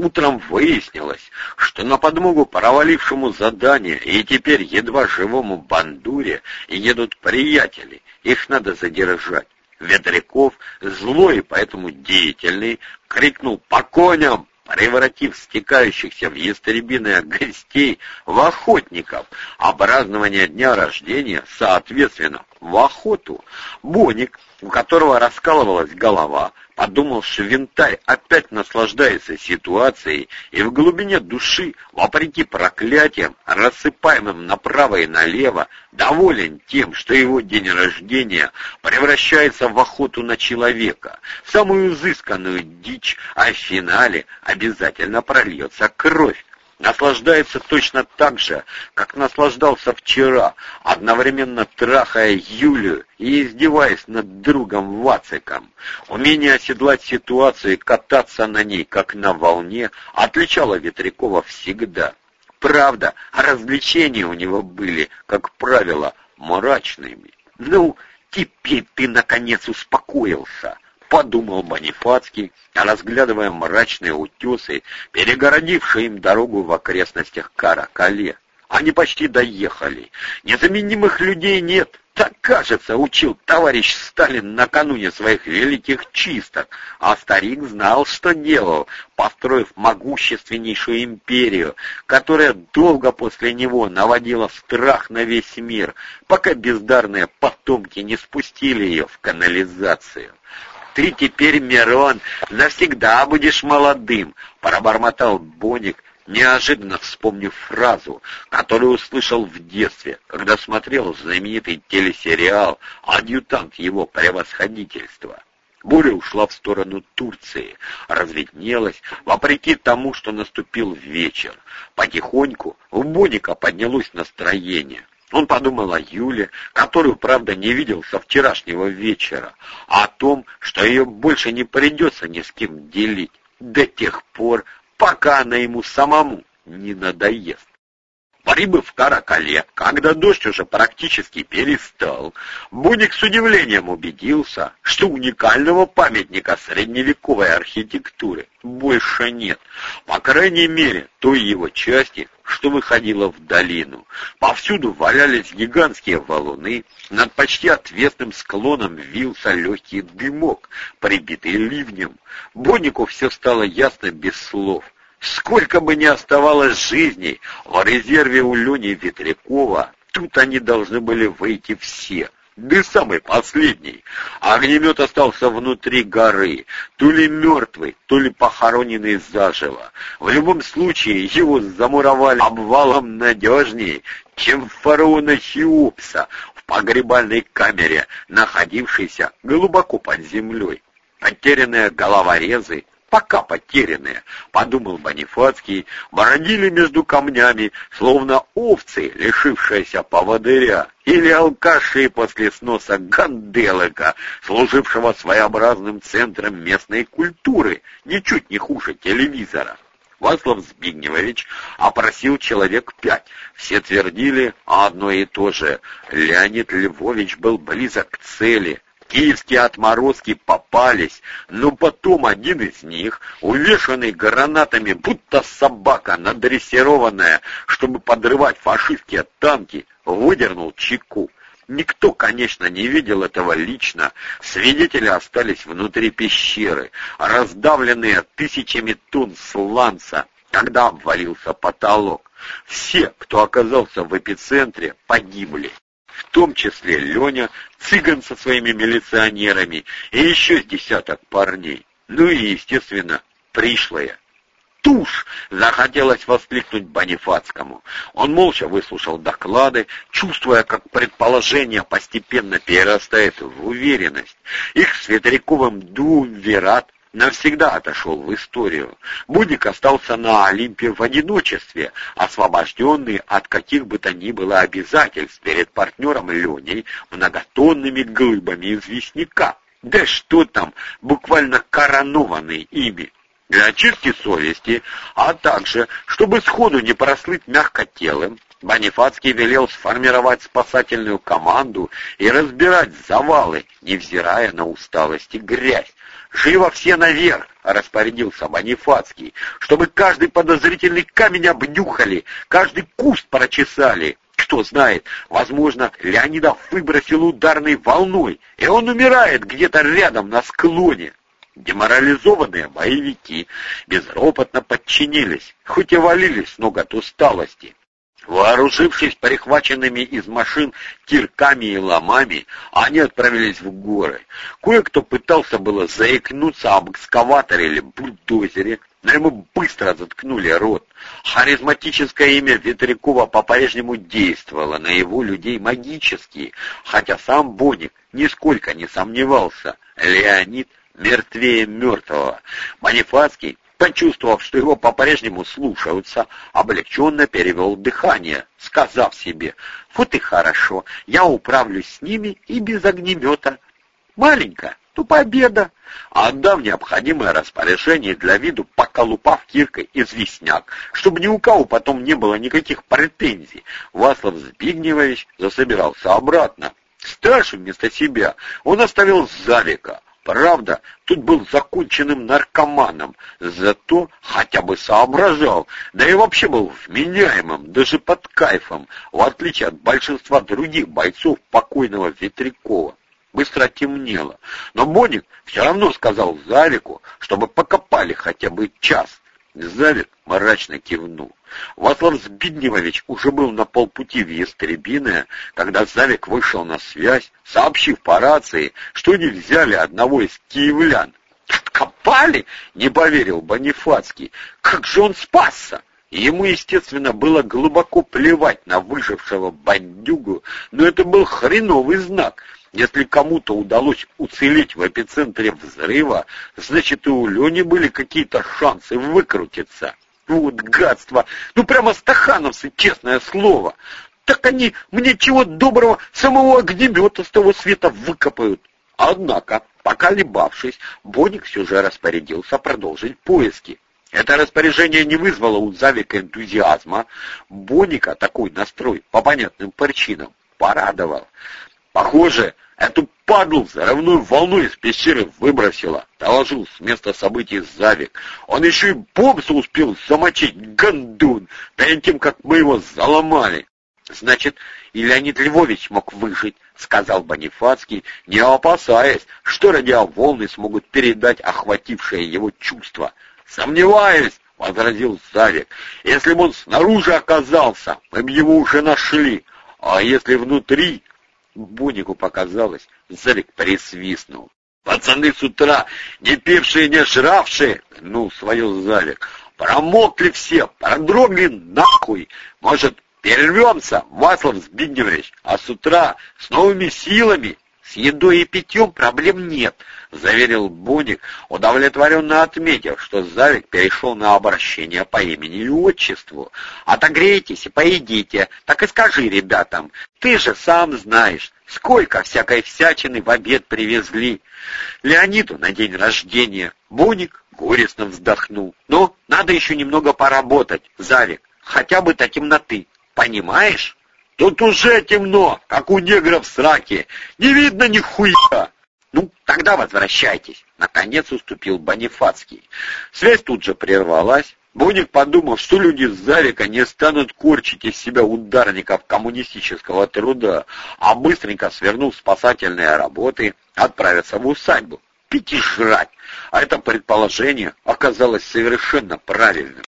Утром выяснилось, что на подмогу провалившему задание и теперь едва живому бандуре едут приятели, их надо задержать. Ветряков, злой поэтому деятельный, крикнул «По коням!», превратив стекающихся в ястребиное гостей в охотников, а празднование дня рождения, соответственно, в охоту. Боник, у которого раскалывалась голова, подумал, что винтарь опять наслаждается ситуацией и в глубине души, вопреки проклятиям, рассыпаемым направо и налево, доволен тем, что его день рождения превращается в охоту на человека, в самую изысканную дичь, а в финале обязательно прольется кровь наслаждается точно так же, как наслаждался вчера, одновременно трахая Юлию и издеваясь над другом Вациком. Умение оседлать ситуацию и кататься на ней, как на волне, отличало Ветрякова всегда. Правда, развлечения у него были, как правило, мрачными. «Ну, теперь ты, наконец, успокоился!» Подумал Бонифацкий, разглядывая мрачные утесы, перегородившие им дорогу в окрестностях Каракале. Они почти доехали. Незаменимых людей нет. Так, кажется, учил товарищ Сталин накануне своих великих чисток, а старик знал, что делал, построив могущественнейшую империю, которая долго после него наводила страх на весь мир, пока бездарные потомки не спустили ее в канализацию ты теперь, Мирон, навсегда будешь молодым», — пробормотал Боник, неожиданно вспомнив фразу, которую услышал в детстве, когда смотрел знаменитый телесериал «Адъютант его превосходительства». Буря ушла в сторону Турции, разведнелась, вопреки тому, что наступил вечер. Потихоньку у Боника поднялось настроение. Он подумал о Юле, которую, правда, не видел со вчерашнего вечера, а о том, что ее больше не придется ни с кем делить до тех пор, пока она ему самому не надоест. Прибыв в Каракале, когда дождь уже практически перестал, Буник с удивлением убедился, что уникального памятника средневековой архитектуры больше нет. По крайней мере, той его части, что выходила в долину. Повсюду валялись гигантские валуны, над почти отвесным склоном вился легкий дымок, прибитый ливнем. Бонику все стало ясно без слов — Сколько бы ни оставалось жизней в резерве у Лени Ветрякова, тут они должны были выйти все, да самый последний. Огнемет остался внутри горы, то ли мертвый, то ли похороненный заживо. В любом случае, его замуровали обвалом надежнее, чем фараона Хеопса в погребальной камере, находившейся глубоко под землей. Потерянные головорезы пока потерянные, — подумал Бонифацкий, — бродили между камнями, словно овцы, лишившиеся поводыря, или алкаши после сноса Ганделыка, служившего своеобразным центром местной культуры, ничуть не хуже телевизора. Васлав Збигневович опросил человек пять. Все твердили одно и то же. Леонид Львович был близок к цели. Киевские отморозки попались, но потом один из них, увешанный гранатами, будто собака, надрессированная, чтобы подрывать фашистские танки, выдернул чеку. Никто, конечно, не видел этого лично. Свидетели остались внутри пещеры, раздавленные тысячами тонн сланца, когда обвалился потолок. Все, кто оказался в эпицентре, погибли в том числе Леня, цыган со своими милиционерами и еще десяток парней. Ну и, естественно, пришлая. «Тушь!» — захотелось воскликнуть Бонифацкому. Он молча выслушал доклады, чувствуя, как предположение постепенно перерастает в уверенность. Их с Ветряковым дуверат навсегда отошел в историю. Будик остался на Олимпе в одиночестве, освобожденный от каких бы то ни было обязательств перед партнером Леней многотонными глыбами известняка. Да что там, буквально коронованный ими для очистки совести, а также, чтобы сходу не прослыть мягкотелым, Бонифацкий велел сформировать спасательную команду и разбирать завалы, невзирая на усталость и грязь. Живо все наверх!» — распорядился Манифацкий, «чтобы каждый подозрительный камень обнюхали, каждый куст прочесали. Кто знает, возможно, Леонидов выбросил ударной волной, и он умирает где-то рядом на склоне». Деморализованные боевики безропотно подчинились, хоть и валились с ног от усталости. Вооружившись перехваченными из машин кирками и ломами, они отправились в горы. Кое-кто пытался было заикнуться об экскаваторе или бульдозере, но ему быстро заткнули рот. Харизматическое имя Ветрякова по-прежнему действовало на его людей магически, хотя сам Боник нисколько не сомневался. Леонид мертвее мертвого. Манифатский, почувствовав, что его по-прежнему слушаются, облегченно перевел дыхание, сказав себе, «Вот и хорошо, я управлюсь с ними и без огнемета. Маленько, то победа». Отдав необходимое распоряжение для виду, поколупав киркой известняк, чтобы ни у кого потом не было никаких претензий, Васлав Збигневович засобирался обратно. Старший вместо себя он оставил Завика, Правда, тут был законченным наркоманом, зато хотя бы соображал, да и вообще был вменяемым, даже под кайфом, в отличие от большинства других бойцов покойного Ветрякова. Быстро темнело, но Боник все равно сказал Зарику, чтобы покопали хотя бы час. Завик мрачно кивнул. Васлав Збидневович уже был на полпути в Естребиное, когда Завик вышел на связь, сообщив по рации, что не взяли одного из киевлян. «Откопали?» — не поверил Бонифацкий. «Как же он спасся?» Ему, естественно, было глубоко плевать на выжившего бандюгу, но это был хреновый знак — если кому-то удалось уцелеть в эпицентре взрыва, значит и у Лени были какие-то шансы выкрутиться. Вот гадство! Ну прямо стахановцы, честное слово! Так они мне чего доброго самого огнемета с того света выкопают. Однако, поколебавшись, Боник все же распорядился продолжить поиски. Это распоряжение не вызвало у Завика энтузиазма. Боника такой настрой по понятным причинам порадовал. Похоже, эту падлу взрывную волну из пещеры выбросила, доложил с места событий Завик. Он еще и Бобса успел замочить, гандун, перед тем, как мы его заломали. Значит, и Леонид Львович мог выжить, сказал Бонифацкий, не опасаясь, что радиоволны смогут передать охватившее его чувство. Сомневаюсь, — возразил Завик, — если бы он снаружи оказался, мы бы его уже нашли, а если внутри, Бунику показалось, Зарик присвистнул. «Пацаны с утра, не пившие, не жравшие!» — ну, свое Зарик. «Промокли все, продрогли нахуй! Может, перервемся, Васлав Збигневич, а с утра с новыми силами «С едой и питьем проблем нет», — заверил Боник, удовлетворенно отметив, что Завик перешел на обращение по имени и отчеству. «Отогрейтесь и поедите, так и скажи ребятам. Ты же сам знаешь, сколько всякой всячины в обед привезли. Леониду на день рождения. Боник горестно вздохнул. Ну, надо еще немного поработать, Завик, хотя бы до темноты, понимаешь?» Тут уже темно, как у негров в сраке. Не видно ни хуя. Ну, тогда возвращайтесь. Наконец уступил Бонифацкий. Связь тут же прервалась. Боник подумал, что люди с Завика не станут корчить из себя ударников коммунистического труда, а быстренько свернув спасательные работы, отправятся в усадьбу. Пить и жрать. А это предположение оказалось совершенно правильным.